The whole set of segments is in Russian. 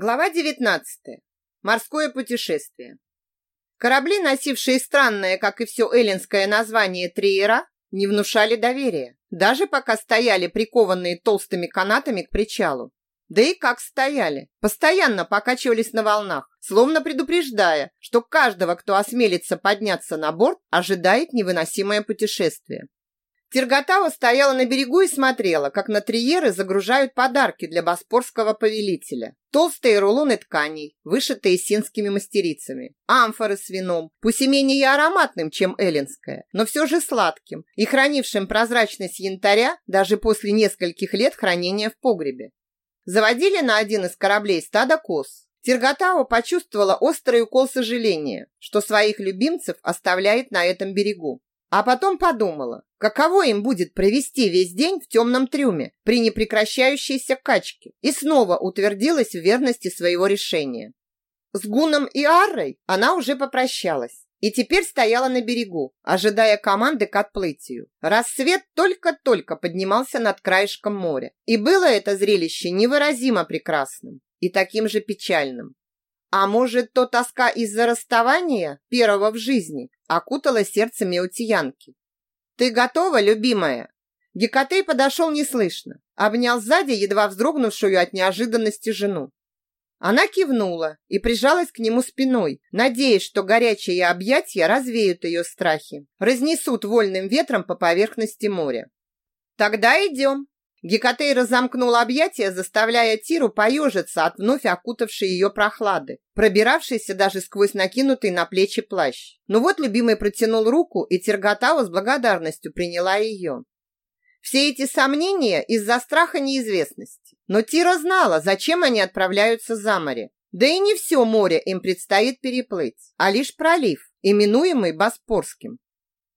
Глава 19. Морское путешествие. Корабли, носившие странное, как и все эллинское название Триера, не внушали доверия, даже пока стояли прикованные толстыми канатами к причалу. Да и как стояли, постоянно покачивались на волнах, словно предупреждая, что каждого, кто осмелится подняться на борт, ожидает невыносимое путешествие. Терготава стояла на берегу и смотрела, как на триеры загружают подарки для боспорского повелителя. Толстые рулоны тканей, вышитые синскими мастерицами. Амфоры с вином, пусть и менее ароматным, чем эллинское, но все же сладким и хранившим прозрачность янтаря даже после нескольких лет хранения в погребе. Заводили на один из кораблей стадо коз. Терготава почувствовала острый укол сожаления, что своих любимцев оставляет на этом берегу. А потом подумала, каково им будет провести весь день в темном трюме при непрекращающейся качке, и снова утвердилась в верности своего решения. С Гуном и Аррой она уже попрощалась и теперь стояла на берегу, ожидая команды к отплытию. Рассвет только-только поднимался над краешком моря, и было это зрелище невыразимо прекрасным и таким же печальным. А может, то тоска из-за расставания, первого в жизни, окутала сердце Меутиянки. «Ты готова, любимая?» Гекатей подошел неслышно, обнял сзади едва вздрогнувшую от неожиданности жену. Она кивнула и прижалась к нему спиной, надеясь, что горячие объятия развеют ее страхи, разнесут вольным ветром по поверхности моря. «Тогда идем», Гекатей разомкнул объятия, заставляя Тиру поежиться от вновь окутавшей ее прохлады, пробиравшейся даже сквозь накинутый на плечи плащ. Но ну вот любимый протянул руку, и Тиргатава с благодарностью приняла ее. Все эти сомнения из-за страха неизвестности. Но Тира знала, зачем они отправляются за море. Да и не все море им предстоит переплыть, а лишь пролив, именуемый Боспорским.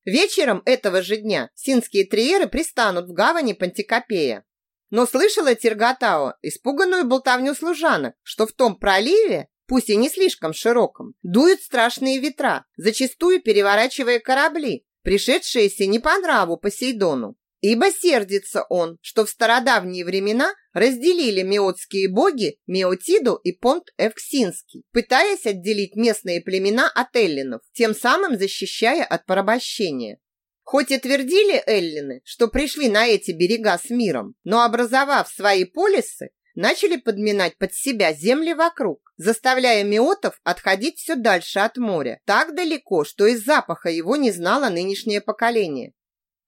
Вечером этого же дня синские триеры пристанут в гавани Пантикопея. Но слышала Тиргатао испуганную болтовню служанок, что в том проливе, пусть и не слишком широком, дуют страшные ветра, зачастую переворачивая корабли, пришедшиеся не по нраву Посейдону. Ибо сердится он, что в стародавние времена разделили меотские боги Меотиду и Понт Эвксинский, пытаясь отделить местные племена от эллинов, тем самым защищая от порабощения. Хоть и твердили эллины, что пришли на эти берега с миром, но образовав свои полисы, начали подминать под себя земли вокруг, заставляя меотов отходить все дальше от моря, так далеко, что из запаха его не знало нынешнее поколение.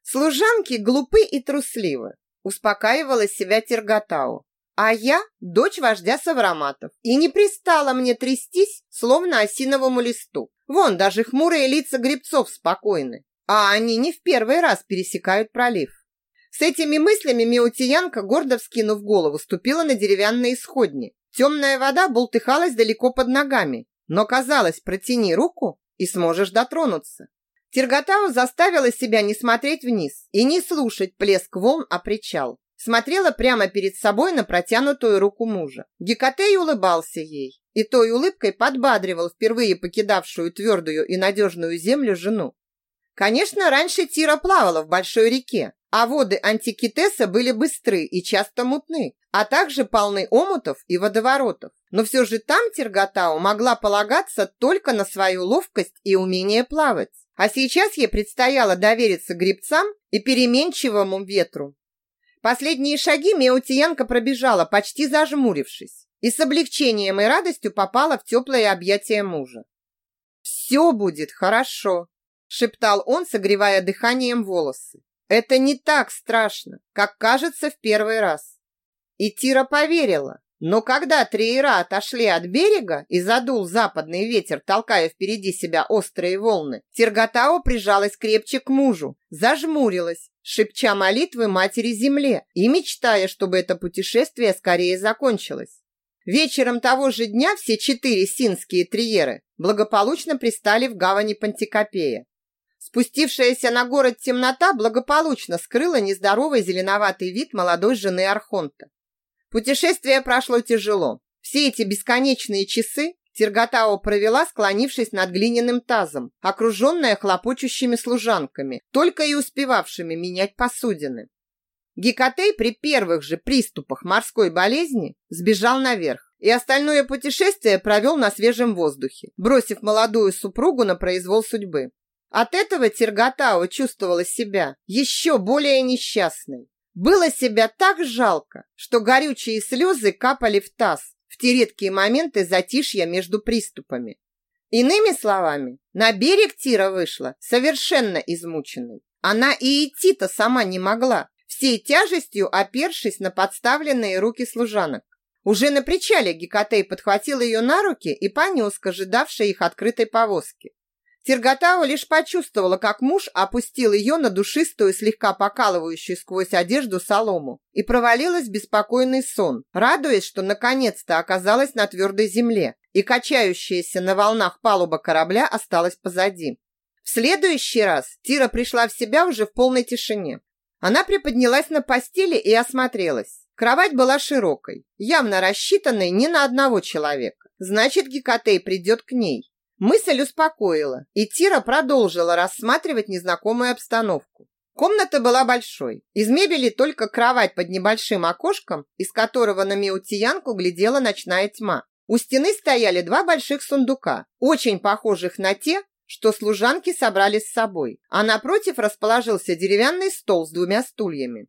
Служанки глупы и трусливы, успокаивала себя Терготау. А я дочь вождя Савраматов, и не пристала мне трястись, словно осиновому листу. Вон даже хмурые лица гребцов спокойны, а они не в первый раз пересекают пролив. С этими мыслями Меутиянка, гордо вскинув голову, ступила на деревянные сходни. Темная вода бултыхалась далеко под ногами, но казалось, протяни руку и сможешь дотронуться. Терготау заставила себя не смотреть вниз и не слушать плеск волн о причал. Смотрела прямо перед собой на протянутую руку мужа. Гекатей улыбался ей и той улыбкой подбадривал впервые покидавшую твердую и надежную землю жену. Конечно, раньше Тира плавала в большой реке, а воды Антикитеса были быстры и часто мутны, а также полны омутов и водоворотов. Но все же там Терготау могла полагаться только на свою ловкость и умение плавать. А сейчас ей предстояло довериться гребцам и переменчивому ветру. Последние шаги Меутиянка пробежала, почти зажмурившись, и с облегчением и радостью попала в теплое объятие мужа. «Все будет хорошо», – шептал он, согревая дыханием волосы. «Это не так страшно, как кажется в первый раз». И Тира поверила, но когда триера отошли от берега и задул западный ветер, толкая впереди себя острые волны, Терготао прижалась крепче к мужу, зажмурилась, шепча молитвы матери земле и мечтая, чтобы это путешествие скорее закончилось. Вечером того же дня все четыре синские триеры благополучно пристали в гавани Пантикопея. Спустившаяся на город темнота благополучно скрыла нездоровый зеленоватый вид молодой жены Архонта. Путешествие прошло тяжело. Все эти бесконечные часы Терготао провела, склонившись над глиняным тазом, окруженная хлопочущими служанками, только и успевавшими менять посудины. Гекатей при первых же приступах морской болезни сбежал наверх и остальное путешествие провел на свежем воздухе, бросив молодую супругу на произвол судьбы. От этого Терготао чувствовала себя еще более несчастной. Было себя так жалко, что горючие слезы капали в таз в те редкие моменты затишья между приступами. Иными словами, на берег Тира вышла совершенно измученной. Она и идти-то сама не могла, всей тяжестью опершись на подставленные руки служанок. Уже на причале Гекатей подхватил ее на руки и понес к ожидавшей их открытой повозке. Терготау лишь почувствовала, как муж опустил ее на душистую, слегка покалывающую сквозь одежду солому и провалилась в беспокойный сон, радуясь, что наконец-то оказалась на твердой земле и качающаяся на волнах палуба корабля осталась позади. В следующий раз Тира пришла в себя уже в полной тишине. Она приподнялась на постели и осмотрелась. Кровать была широкой, явно рассчитанной не на одного человека. Значит, Гекатей придет к ней. Мысль успокоила, и Тира продолжила рассматривать незнакомую обстановку. Комната была большой. Из мебели только кровать под небольшим окошком, из которого на Меутиянку глядела ночная тьма. У стены стояли два больших сундука, очень похожих на те, что служанки собрали с собой, а напротив расположился деревянный стол с двумя стульями.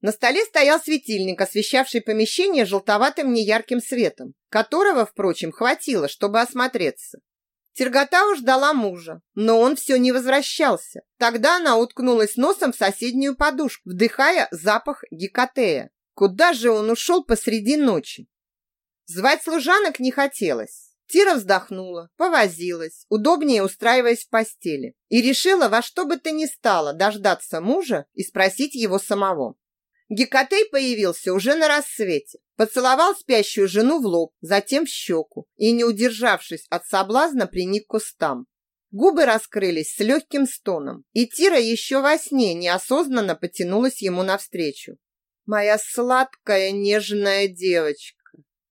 На столе стоял светильник, освещавший помещение желтоватым неярким светом, которого, впрочем, хватило, чтобы осмотреться. Терготау ждала мужа, но он все не возвращался. Тогда она уткнулась носом в соседнюю подушку, вдыхая запах гекатея. Куда же он ушел посреди ночи? Звать служанок не хотелось. Тира вздохнула, повозилась, удобнее устраиваясь в постели, и решила во что бы то ни стало дождаться мужа и спросить его самого. Гекатей появился уже на рассвете. Поцеловал спящую жену в лоб, затем в щеку и, не удержавшись от соблазна, приник к кустам. Губы раскрылись с легким стоном, и Тира еще во сне неосознанно потянулась ему навстречу. «Моя сладкая нежная девочка!»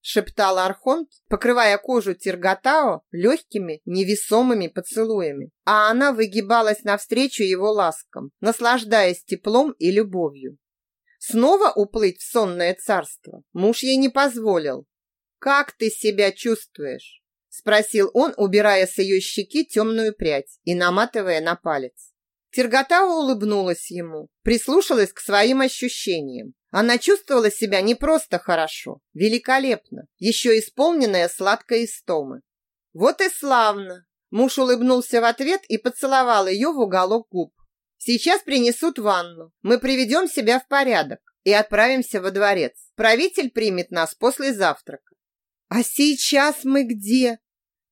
шептал Архонт, покрывая кожу Тиргатао легкими, невесомыми поцелуями, а она выгибалась навстречу его ласкам, наслаждаясь теплом и любовью. Снова уплыть в сонное царство муж ей не позволил. «Как ты себя чувствуешь?» Спросил он, убирая с ее щеки темную прядь и наматывая на палец. Терготава улыбнулась ему, прислушалась к своим ощущениям. Она чувствовала себя не просто хорошо, великолепно, еще исполненная сладкой истомы. Вот и славно! Муж улыбнулся в ответ и поцеловал ее в уголок губ. Сейчас принесут ванну. Мы приведем себя в порядок и отправимся во дворец. Правитель примет нас после завтрака. А сейчас мы где?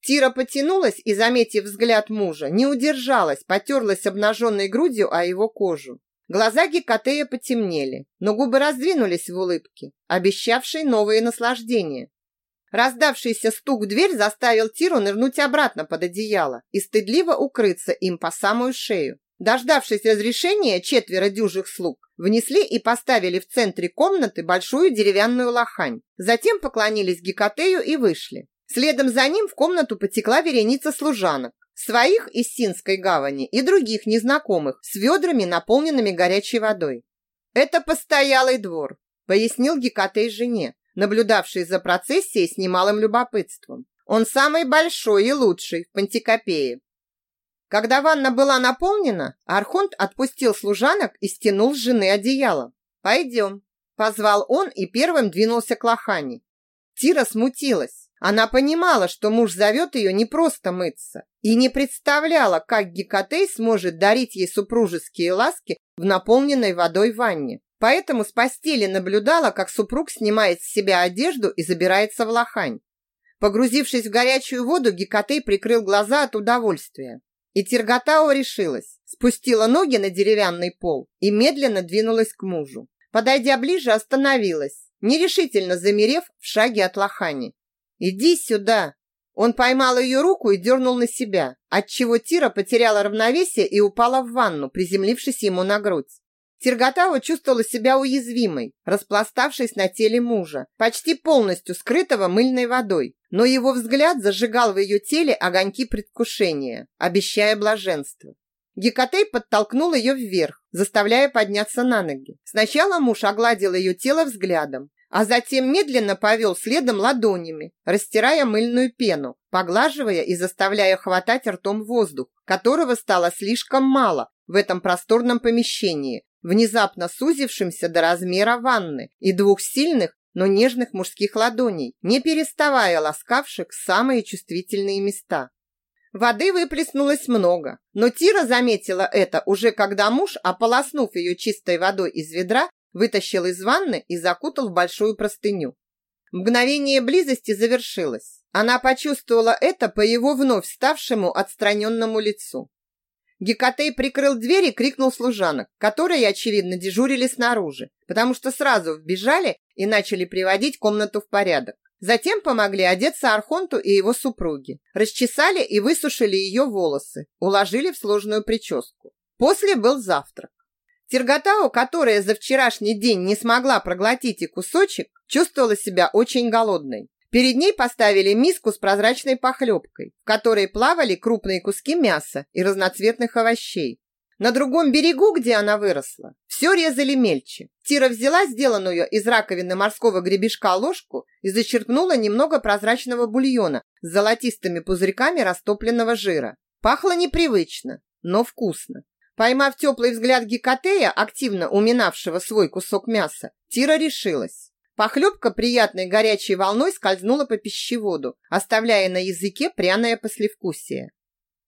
Тира потянулась и, заметив взгляд мужа, не удержалась, потерлась обнаженной грудью о его кожу. Глаза Гекатея потемнели, но губы раздвинулись в улыбке, обещавшей новые наслаждения. Раздавшийся стук в дверь заставил Тиру нырнуть обратно под одеяло и стыдливо укрыться им по самую шею. Дождавшись разрешения, четверо дюжих слуг внесли и поставили в центре комнаты большую деревянную лохань. Затем поклонились Гекатею и вышли. Следом за ним в комнату потекла вереница служанок. Своих из Синской гавани и других незнакомых с ведрами, наполненными горячей водой. «Это постоялый двор», — пояснил Гекатей жене, наблюдавшей за процессией с немалым любопытством. «Он самый большой и лучший в Пантикопее. Когда ванна была наполнена, Архонт отпустил служанок и стянул с жены одеяло. «Пойдем», – позвал он и первым двинулся к лохане. Тира смутилась. Она понимала, что муж зовет ее не просто мыться, и не представляла, как Гекатей сможет дарить ей супружеские ласки в наполненной водой ванне. Поэтому с постели наблюдала, как супруг снимает с себя одежду и забирается в лохань. Погрузившись в горячую воду, Гекатей прикрыл глаза от удовольствия. И Тиргатао решилась, спустила ноги на деревянный пол и медленно двинулась к мужу. Подойдя ближе, остановилась, нерешительно замерев в шаге от лохани. «Иди сюда!» Он поймал ее руку и дернул на себя, отчего Тира потеряла равновесие и упала в ванну, приземлившись ему на грудь. Тиргатава чувствовала себя уязвимой, распластавшись на теле мужа, почти полностью скрытого мыльной водой, но его взгляд зажигал в ее теле огоньки предвкушения, обещая блаженство. Гекатей подтолкнул ее вверх, заставляя подняться на ноги. Сначала муж огладил ее тело взглядом, а затем медленно повел следом ладонями, растирая мыльную пену, поглаживая и заставляя хватать ртом воздух, которого стало слишком мало в этом просторном помещении, внезапно сузившемся до размера ванны и двух сильных, но нежных мужских ладоней, не переставая ласкавших самые чувствительные места. Воды выплеснулось много, но Тира заметила это уже когда муж, ополоснув ее чистой водой из ведра, вытащил из ванны и закутал в большую простыню. Мгновение близости завершилось. Она почувствовала это по его вновь ставшему отстраненному лицу. Гекатей прикрыл дверь и крикнул служанок, которые, очевидно, дежурили снаружи, потому что сразу вбежали и начали приводить комнату в порядок. Затем помогли одеться Архонту и его супруге. Расчесали и высушили ее волосы, уложили в сложную прическу. После был завтрак. Терготау, которая за вчерашний день не смогла проглотить и кусочек, чувствовала себя очень голодной. Перед ней поставили миску с прозрачной похлебкой, в которой плавали крупные куски мяса и разноцветных овощей. На другом берегу, где она выросла, все резали мельче. Тира взяла сделанную из раковины морского гребешка ложку и зачерпнула немного прозрачного бульона с золотистыми пузырьками растопленного жира. Пахло непривычно, но вкусно. Поймав теплый взгляд Гекатея, активно уминавшего свой кусок мяса, Тира решилась. Похлебка приятной горячей волной скользнула по пищеводу, оставляя на языке пряное послевкусие.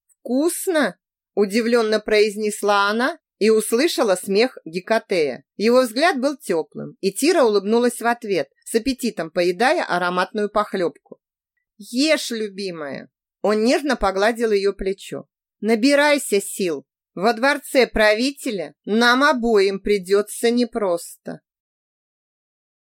«Вкусно!» – удивленно произнесла она и услышала смех Гекатея. Его взгляд был теплым, и Тира улыбнулась в ответ, с аппетитом поедая ароматную похлебку. «Ешь, любимая!» Он нежно погладил ее плечо. «Набирайся сил! Во дворце правителя нам обоим придется непросто!»